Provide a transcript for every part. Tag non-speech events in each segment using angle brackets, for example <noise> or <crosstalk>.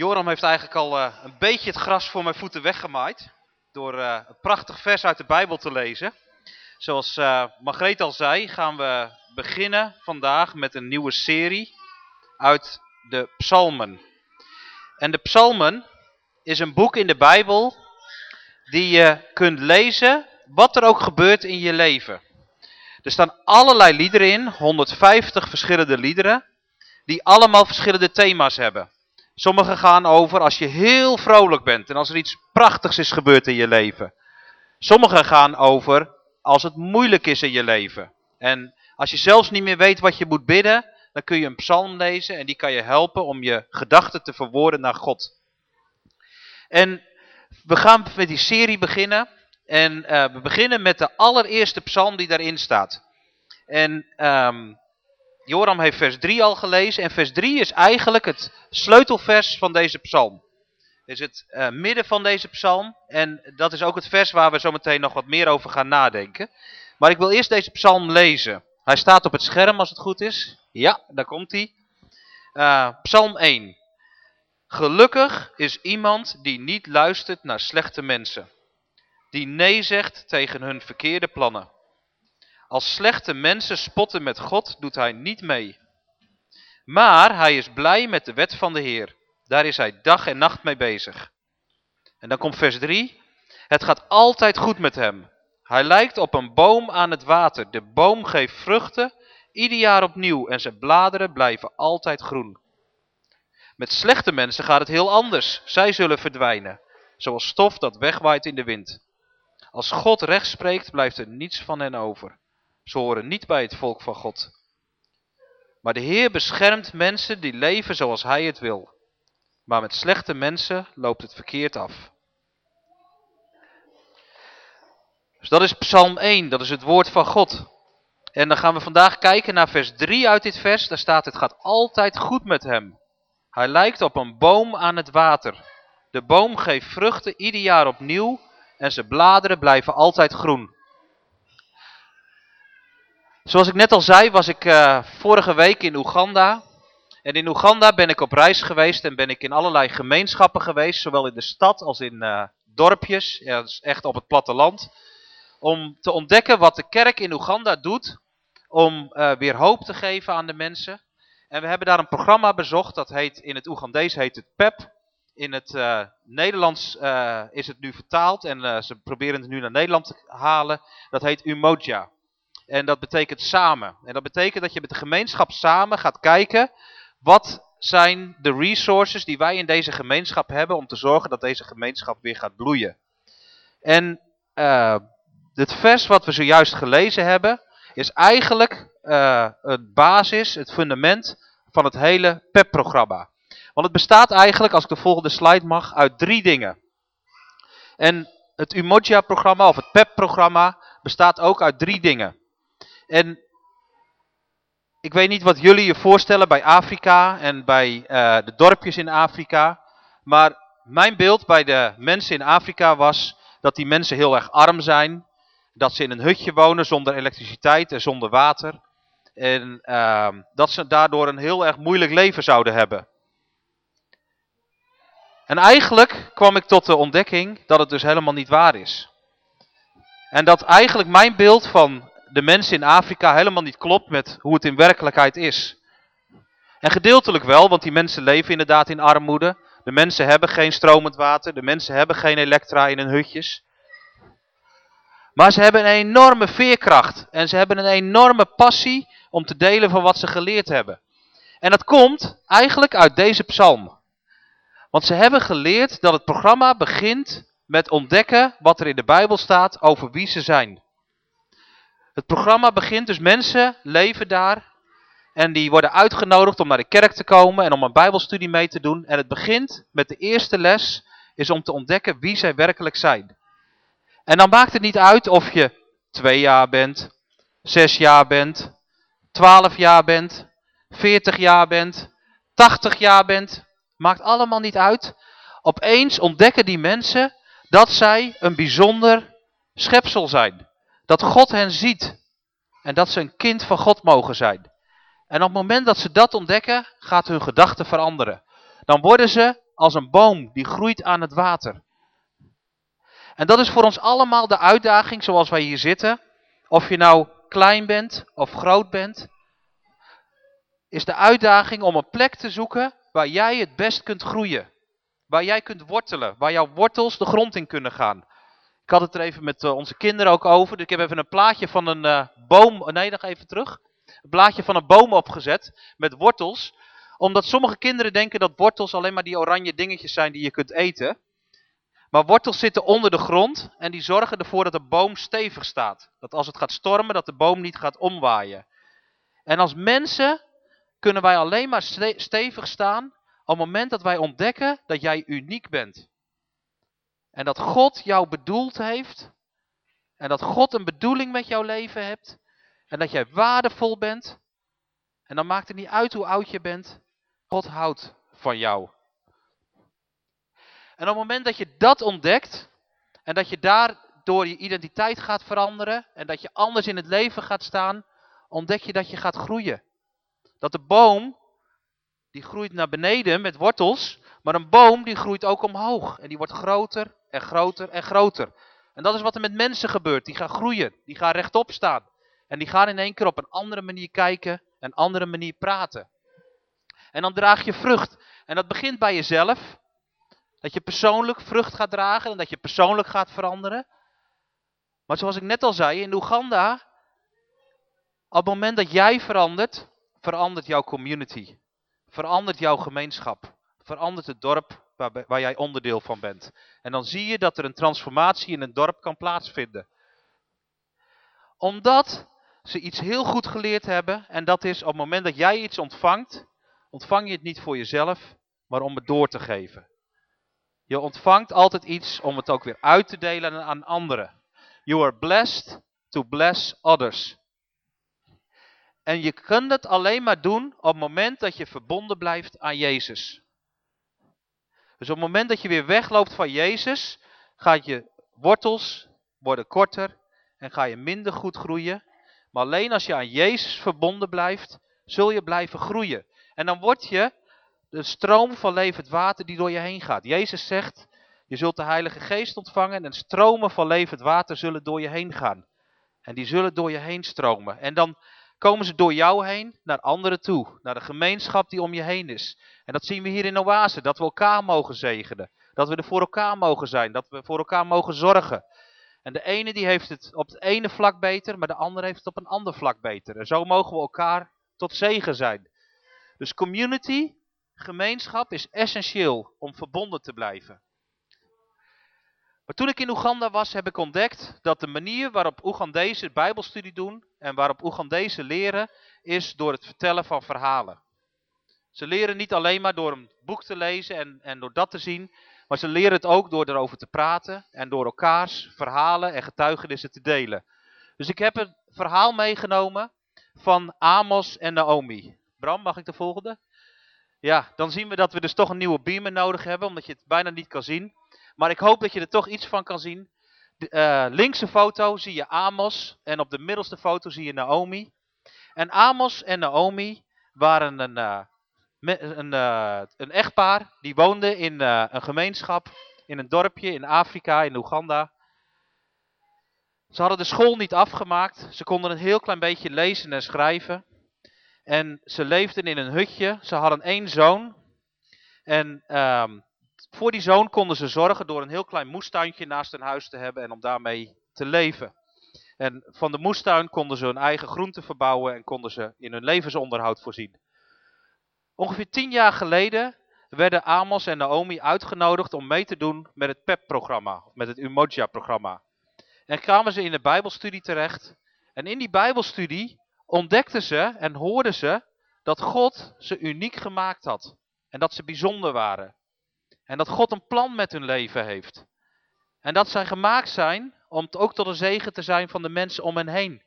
Joram heeft eigenlijk al uh, een beetje het gras voor mijn voeten weggemaaid. Door uh, een prachtig vers uit de Bijbel te lezen. Zoals uh, Margreet al zei, gaan we beginnen vandaag met een nieuwe serie uit de Psalmen. En de Psalmen is een boek in de Bijbel die je kunt lezen wat er ook gebeurt in je leven. Er staan allerlei liederen in, 150 verschillende liederen, die allemaal verschillende thema's hebben. Sommige gaan over als je heel vrolijk bent en als er iets prachtigs is gebeurd in je leven. Sommige gaan over als het moeilijk is in je leven. En als je zelfs niet meer weet wat je moet bidden, dan kun je een psalm lezen en die kan je helpen om je gedachten te verwoorden naar God. En we gaan met die serie beginnen. En uh, we beginnen met de allereerste psalm die daarin staat. En um, Joram heeft vers 3 al gelezen. En vers 3 is eigenlijk het sleutelvers van deze psalm. Het is het uh, midden van deze psalm. En dat is ook het vers waar we zo meteen nog wat meer over gaan nadenken. Maar ik wil eerst deze psalm lezen. Hij staat op het scherm als het goed is. Ja, daar komt hij. Uh, psalm 1. Gelukkig is iemand die niet luistert naar slechte mensen. Die nee zegt tegen hun verkeerde plannen. Als slechte mensen spotten met God, doet hij niet mee. Maar hij is blij met de wet van de Heer. Daar is hij dag en nacht mee bezig. En dan komt vers 3. Het gaat altijd goed met hem. Hij lijkt op een boom aan het water. De boom geeft vruchten, ieder jaar opnieuw. En zijn bladeren blijven altijd groen. Met slechte mensen gaat het heel anders. Zij zullen verdwijnen, zoals stof dat wegwaait in de wind. Als God recht spreekt, blijft er niets van hen over. Ze horen niet bij het volk van God. Maar de Heer beschermt mensen die leven zoals Hij het wil. Maar met slechte mensen loopt het verkeerd af. Dus dat is Psalm 1, dat is het woord van God. En dan gaan we vandaag kijken naar vers 3 uit dit vers. Daar staat, het gaat altijd goed met hem. Hij lijkt op een boom aan het water. De boom geeft vruchten ieder jaar opnieuw en zijn bladeren blijven altijd groen. Zoals ik net al zei, was ik uh, vorige week in Oeganda. En in Oeganda ben ik op reis geweest en ben ik in allerlei gemeenschappen geweest, zowel in de stad als in uh, dorpjes, ja, dus echt op het platteland. Om te ontdekken wat de kerk in Oeganda doet om uh, weer hoop te geven aan de mensen. En we hebben daar een programma bezocht, dat heet in het Oegandees heet het PEP. In het Nederlands is het nu vertaald en ze proberen het nu naar Nederland te halen. Dat heet Umoja. En dat betekent samen. En dat betekent dat je met de gemeenschap samen gaat kijken, wat zijn de resources die wij in deze gemeenschap hebben om te zorgen dat deze gemeenschap weer gaat bloeien. En het vers wat we zojuist gelezen hebben, is eigenlijk uh, het basis, het fundament van het hele PEP-programma. Want het bestaat eigenlijk, als ik de volgende slide mag, uit drie dingen. En het Umoja-programma of het PEP-programma bestaat ook uit drie dingen. En ik weet niet wat jullie je voorstellen bij Afrika en bij uh, de dorpjes in Afrika. Maar mijn beeld bij de mensen in Afrika was dat die mensen heel erg arm zijn. Dat ze in een hutje wonen zonder elektriciteit en zonder water. En uh, dat ze daardoor een heel erg moeilijk leven zouden hebben. En eigenlijk kwam ik tot de ontdekking dat het dus helemaal niet waar is. En dat eigenlijk mijn beeld van de mensen in Afrika helemaal niet klopt met hoe het in werkelijkheid is. En gedeeltelijk wel, want die mensen leven inderdaad in armoede. De mensen hebben geen stromend water, de mensen hebben geen elektra in hun hutjes. Maar ze hebben een enorme veerkracht en ze hebben een enorme passie om te delen van wat ze geleerd hebben. En dat komt eigenlijk uit deze psalm. Want ze hebben geleerd dat het programma begint met ontdekken wat er in de Bijbel staat over wie ze zijn. Het programma begint dus, mensen leven daar en die worden uitgenodigd om naar de kerk te komen en om een bijbelstudie mee te doen. En het begint met de eerste les, is om te ontdekken wie zij werkelijk zijn. En dan maakt het niet uit of je twee jaar bent, zes jaar bent, 12 jaar bent, 40 jaar bent, 80 jaar bent, maakt allemaal niet uit. Opeens ontdekken die mensen dat zij een bijzonder schepsel zijn. Dat God hen ziet en dat ze een kind van God mogen zijn. En op het moment dat ze dat ontdekken, gaat hun gedachte veranderen. Dan worden ze als een boom die groeit aan het water. En dat is voor ons allemaal de uitdaging zoals wij hier zitten. Of je nou klein bent of groot bent. Is de uitdaging om een plek te zoeken waar jij het best kunt groeien. Waar jij kunt wortelen. Waar jouw wortels de grond in kunnen gaan. Ik had het er even met eh, onze kinderen ook over. Dus ik heb even een plaatje van een uh, boom. Nee, nog even terug. Een plaatje van een boom opgezet. Met wortels. Omdat sommige kinderen denken dat wortels alleen maar die oranje dingetjes zijn die je kunt eten. Maar wortels zitten onder de grond en die zorgen ervoor dat de boom stevig staat. Dat als het gaat stormen, dat de boom niet gaat omwaaien. En als mensen kunnen wij alleen maar stevig staan op het moment dat wij ontdekken dat jij uniek bent. En dat God jou bedoeld heeft. En dat God een bedoeling met jouw leven hebt. En dat jij waardevol bent. En dan maakt het niet uit hoe oud je bent. God houdt van jou. En op het moment dat je dat ontdekt, en dat je daardoor je identiteit gaat veranderen, en dat je anders in het leven gaat staan, ontdek je dat je gaat groeien. Dat de boom, die groeit naar beneden met wortels, maar een boom die groeit ook omhoog. En die wordt groter en groter en groter. En dat is wat er met mensen gebeurt. Die gaan groeien, die gaan rechtop staan. En die gaan in één keer op een andere manier kijken, een andere manier praten. En dan draag je vrucht. En dat begint bij jezelf. Dat je persoonlijk vrucht gaat dragen en dat je persoonlijk gaat veranderen. Maar zoals ik net al zei, in Oeganda, op het moment dat jij verandert, verandert jouw community. Verandert jouw gemeenschap. Verandert het dorp waar, jij onderdeel van bent. En dan zie je dat er een transformatie in een dorp kan plaatsvinden. Omdat ze iets heel goed geleerd hebben. En dat is op het moment dat jij iets ontvangt, ontvang je het niet voor jezelf, maar om het door te geven. Je ontvangt altijd iets om het ook weer uit te delen aan anderen. You are blessed to bless others. En je kunt het alleen maar doen op het moment dat je verbonden blijft aan Jezus. Dus op het moment dat je weer wegloopt van Jezus, gaat je wortels worden korter en ga je minder goed groeien. Maar alleen als je aan Jezus verbonden blijft, zul je blijven groeien. En dan word je de stroom van levend water die door je heen gaat. Jezus zegt, je zult de Heilige Geest ontvangen en stromen van levend water zullen door je heen gaan. En die zullen door je heen stromen. En dan komen ze door jou heen naar anderen toe. Naar de gemeenschap die om je heen is. En dat zien we hier in Oase. Dat we elkaar mogen zegenen. Dat we er voor elkaar mogen zijn. Dat we voor elkaar mogen zorgen. En de ene die heeft het op het ene vlak beter. Maar de andere heeft het op een ander vlak beter. En zo mogen we elkaar tot zegen zijn. Dus community gemeenschap is essentieel om verbonden te blijven. Maar toen ik in Oeganda was, heb ik ontdekt dat de manier waarop Oegandese bijbelstudie doen en waarop Oegandese leren, is door het vertellen van verhalen. Ze leren niet alleen maar door een boek te lezen en, en door dat te zien, maar ze leren het ook door erover te praten en door elkaars verhalen en getuigenissen te delen. Dus ik heb een verhaal meegenomen van Amos en Naomi. Bram, mag ik de volgende? Ja, dan zien we dat we dus toch een nieuwe beamer nodig hebben, omdat je het bijna niet kan zien. Maar ik hoop dat je er toch iets van kan zien. De, uh, linkse foto zie je Amos en op de middelste foto zie je Naomi. En Amos en Naomi waren een, uh, een, uh, een echtpaar die woonde in een gemeenschap, in een dorpje in Afrika, in Oeganda. Ze hadden de school niet afgemaakt. Ze konden een heel klein beetje lezen en schrijven. En ze leefden in een hutje. Ze hadden één zoon. En um, voor die zoon konden ze zorgen door een heel klein moestuintje naast hun huis te hebben en om daarmee te leven. En van de moestuin konden ze hun eigen groenten verbouwen en konden ze in hun levensonderhoud voorzien. Ongeveer tien jaar geleden werden Amos en Naomi uitgenodigd om mee te doen met het PEP-programma, met het Umoja-programma. En kwamen ze in de bijbelstudie terecht. En in die bijbelstudie ontdekten ze en hoorden ze dat God ze uniek gemaakt had. En dat ze bijzonder waren. En dat God een plan met hun leven heeft. En dat zij gemaakt zijn om ook tot een zegen te zijn van de mensen om hen heen.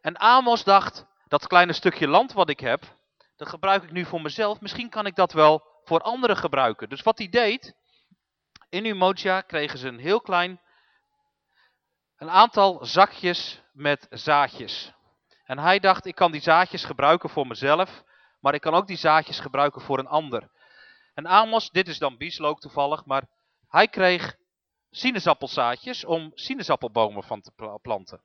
En Amos dacht, dat kleine stukje land wat ik heb, dat gebruik ik nu voor mezelf. Misschien kan ik dat wel voor anderen gebruiken. Dus wat hij deed, in Umoja kregen ze een heel klein, een aantal zakjes met zaadjes. En hij dacht, ik kan die zaadjes gebruiken voor mezelf, maar ik kan ook die zaadjes gebruiken voor een ander. En Amos, dit is dan bieslook toevallig, maar hij kreeg sinaasappelzaadjes om sinaasappelbomen van te planten.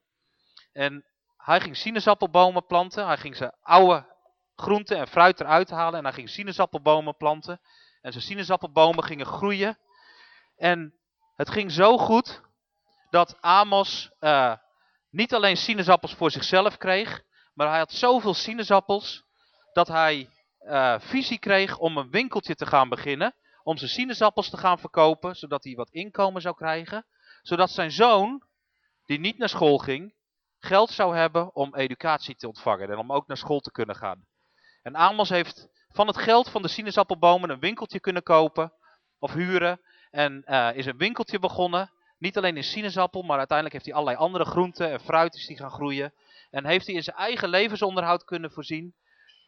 En hij ging sinaasappelbomen planten, hij ging zijn oude groenten en fruit eruit halen en hij ging sinaasappelbomen planten. En zijn sinaasappelbomen gingen groeien. En het ging zo goed dat Amos uh, niet alleen sinaasappels voor zichzelf kreeg, maar hij had zoveel sinaasappels dat hij uh, visie kreeg om een winkeltje te gaan beginnen. Om zijn sinaasappels te gaan verkopen, zodat hij wat inkomen zou krijgen. Zodat zijn zoon, die niet naar school ging, geld zou hebben om educatie te ontvangen en om ook naar school te kunnen gaan. En Amos heeft van het geld van de sinaasappelbomen een winkeltje kunnen kopen of huren. En uh, is een winkeltje begonnen. Niet alleen in sinaasappel, maar uiteindelijk heeft hij allerlei andere groenten en fruit die gaan groeien. En heeft hij in zijn eigen levensonderhoud kunnen voorzien.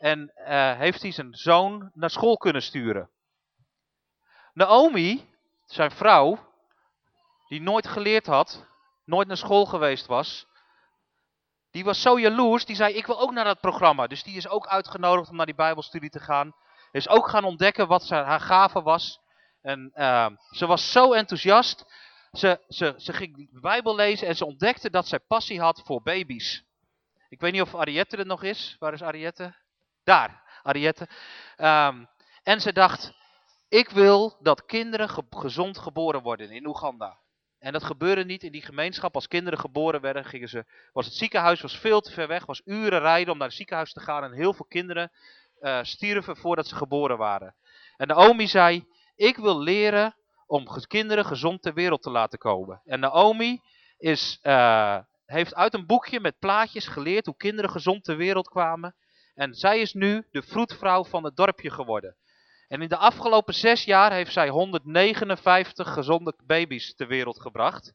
En uh, heeft hij zijn zoon naar school kunnen sturen. Naomi, zijn vrouw, die nooit geleerd had, nooit naar school geweest was, die was zo jaloers, die zei ik wil ook naar dat programma. Dus die is ook uitgenodigd om naar die bijbelstudie te gaan. Is ook gaan ontdekken wat haar gave was. En uh, ze was zo enthousiast. Ze, ze, ze ging de bijbel lezen en ze ontdekte dat zij passie had voor baby's. Ik weet niet of Ariette er nog is. Waar is Ariette? Daar, Ariette. Um, en ze dacht, ik wil dat kinderen ge gezond geboren worden in Oeganda. En dat gebeurde niet in die gemeenschap. Als kinderen geboren werden, gingen ze, was het ziekenhuis was veel te ver weg. was uren rijden om naar het ziekenhuis te gaan. En heel veel kinderen uh, stierven voordat ze geboren waren. En Naomi zei, ik wil leren om kinderen gezond ter wereld te laten komen. En Naomi is, uh, heeft uit een boekje met plaatjes geleerd hoe kinderen gezond ter wereld kwamen. En zij is nu de vroedvrouw van het dorpje geworden. En in de afgelopen zes jaar heeft zij 159 gezonde baby's ter wereld gebracht.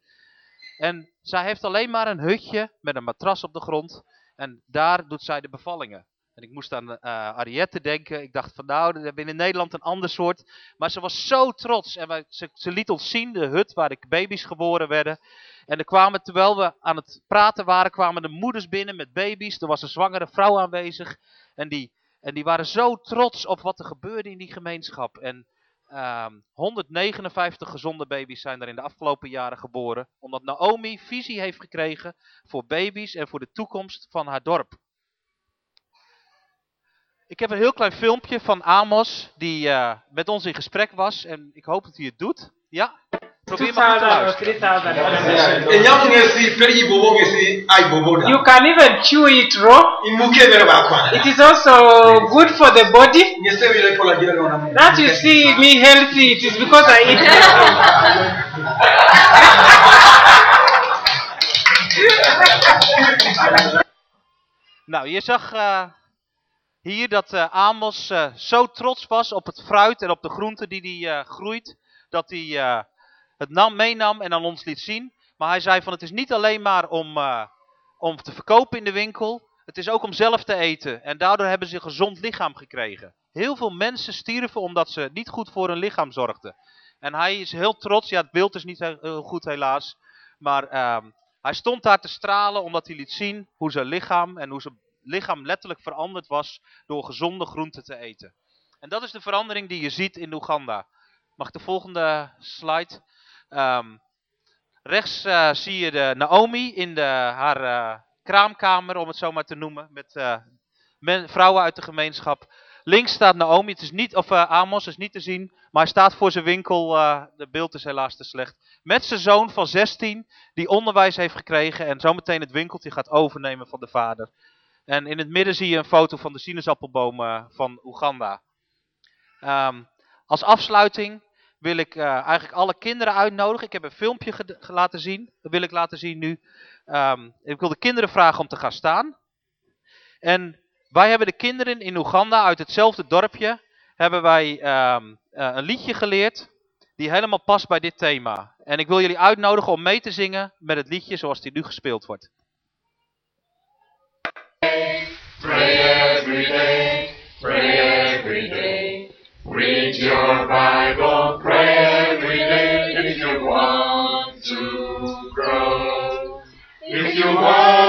En zij heeft alleen maar een hutje met een matras op de grond. En daar doet zij de bevallingen. En ik moest aan uh, Ariette denken. Ik dacht van nou, we hebben in Nederland een ander soort. Maar ze was zo trots. En ze, ze, liet ons zien de hut waar de baby's geboren werden. En er kwamen, terwijl we aan het praten waren, kwamen de moeders binnen met baby's. Er was een zwangere vrouw aanwezig. En die en die waren zo trots op wat er gebeurde in die gemeenschap. En um, 159 gezonde baby's zijn er in de afgelopen jaren geboren. Omdat Naomi visie heeft gekregen voor baby's en voor de toekomst van haar dorp. Ik heb een heel klein filmpje van Amos die uh, met ons in gesprek was. En ik hoop dat hij het doet. Ja? Probeer maar te luisteren. You can even chew it raw. It is also good for the body. That you see me healthy, it is because I eat <laughs> nou, je zag uh, hier dat uh, Amos uh, zo trots was op het fruit en op de groenten die hij groeit, dat hij het nam, meenam en aan ons liet zien. Maar hij zei van het is niet alleen maar om, uh, om te verkopen in de winkel. Het is ook om zelf te eten. En daardoor hebben ze een gezond lichaam gekregen. Heel veel mensen stierven omdat ze niet goed voor hun lichaam zorgden. En hij is heel trots. Ja, het beeld is niet heel goed helaas. Maar uh, hij stond daar te stralen omdat hij liet zien hoe zijn lichaam en hoe zijn lichaam letterlijk veranderd was door gezonde groenten te eten. En dat is de verandering die je ziet in Oeganda. Mag ik de volgende slide? Um, rechts uh, zie je de Naomi in de, haar uh, kraamkamer, om het zo maar te noemen, met uh, vrouwen uit de gemeenschap. Links staat Naomi, het is niet, of Amos, is niet te zien, maar hij staat voor zijn winkel, de beeld is helaas te slecht. Met zijn zoon van 16, die onderwijs heeft gekregen en zometeen het winkeltje gaat overnemen van de vader. En in het midden zie je een foto van de sinaasappelbomen van Oeganda. Um, als afsluiting wil ik uh, eigenlijk alle kinderen uitnodigen. Ik heb een filmpje laten zien. Dat wil ik laten zien nu. Um, ik wil de kinderen vragen om te gaan staan. En wij hebben de kinderen in Oeganda uit hetzelfde dorpje. Hebben wij um, uh, een liedje geleerd. Die helemaal past bij dit thema. En ik wil jullie uitnodigen om mee te zingen met het liedje zoals die nu gespeeld wordt. Pray every day, you want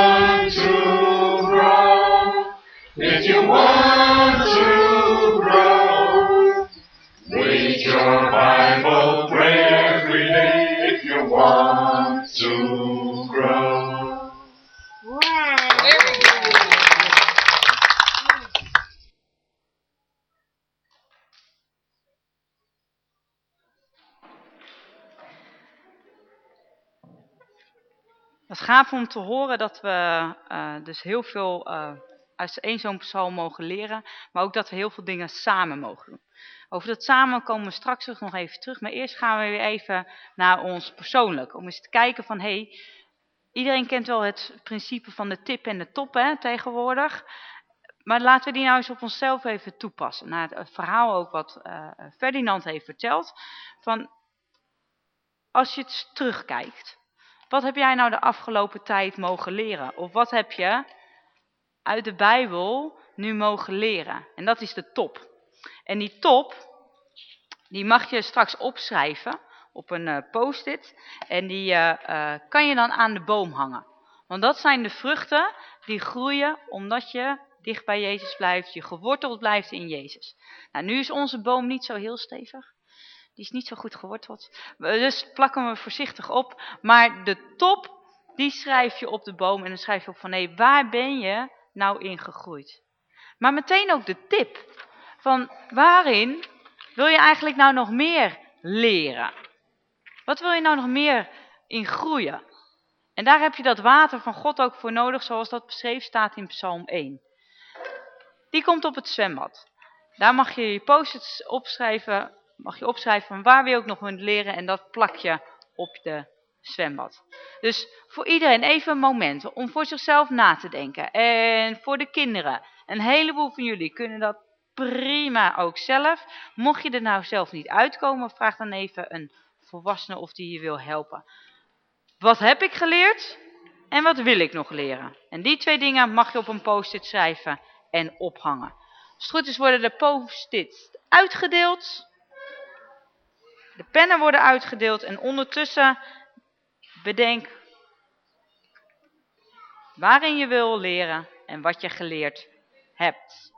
Het gaaf om te horen dat we uh, dus heel veel uh, uit één zo'n psalm mogen leren, maar ook dat we heel veel dingen samen mogen doen. Over dat samen komen we straks nog even terug, maar eerst gaan we weer even naar ons persoonlijk, om eens te kijken van, hé, hey, iedereen kent wel het principe van de tip en de top hè, tegenwoordig, maar laten we die nou eens op onszelf even toepassen. Naar het verhaal ook wat uh, Ferdinand heeft verteld, van als je het terugkijkt, wat heb jij nou de afgelopen tijd mogen leren? Of wat heb je uit de Bijbel nu mogen leren? En dat is de top. En die top, die mag je straks opschrijven op een uh, post-it. En die uh, uh, kan je dan aan de boom hangen. Want dat zijn de vruchten die groeien omdat je dicht bij Jezus blijft, je geworteld blijft in Jezus. Nou, nu is onze boom niet zo heel stevig. Die is niet zo goed geworteld. Dus plakken we voorzichtig op. Maar de top, die schrijf je op de boom. En dan schrijf je op van, hé, waar ben je nou in gegroeid? Maar meteen ook de tip. Van, waarin wil je eigenlijk nou nog meer leren? Wat wil je nou nog meer in groeien? En daar heb je dat water van God ook voor nodig, zoals dat beschreven staat in Psalm 1. Die komt op het zwembad. Daar mag je je post-its opschrijven mag je opschrijven van waar wil je ook nog willen leren en dat plak je op de zwembad. Dus voor iedereen even een moment om voor zichzelf na te denken. En voor de kinderen, een heleboel van jullie kunnen dat prima ook zelf. Mocht je er nou zelf niet uitkomen, vraag dan even een volwassene of die je wil helpen. Wat heb ik geleerd en wat wil ik nog leren? En die twee dingen mag je op een post-it schrijven en ophangen. Als goed worden de post-its uitgedeeld. De pennen worden uitgedeeld en ondertussen bedenk waarin je wil leren en wat je geleerd hebt.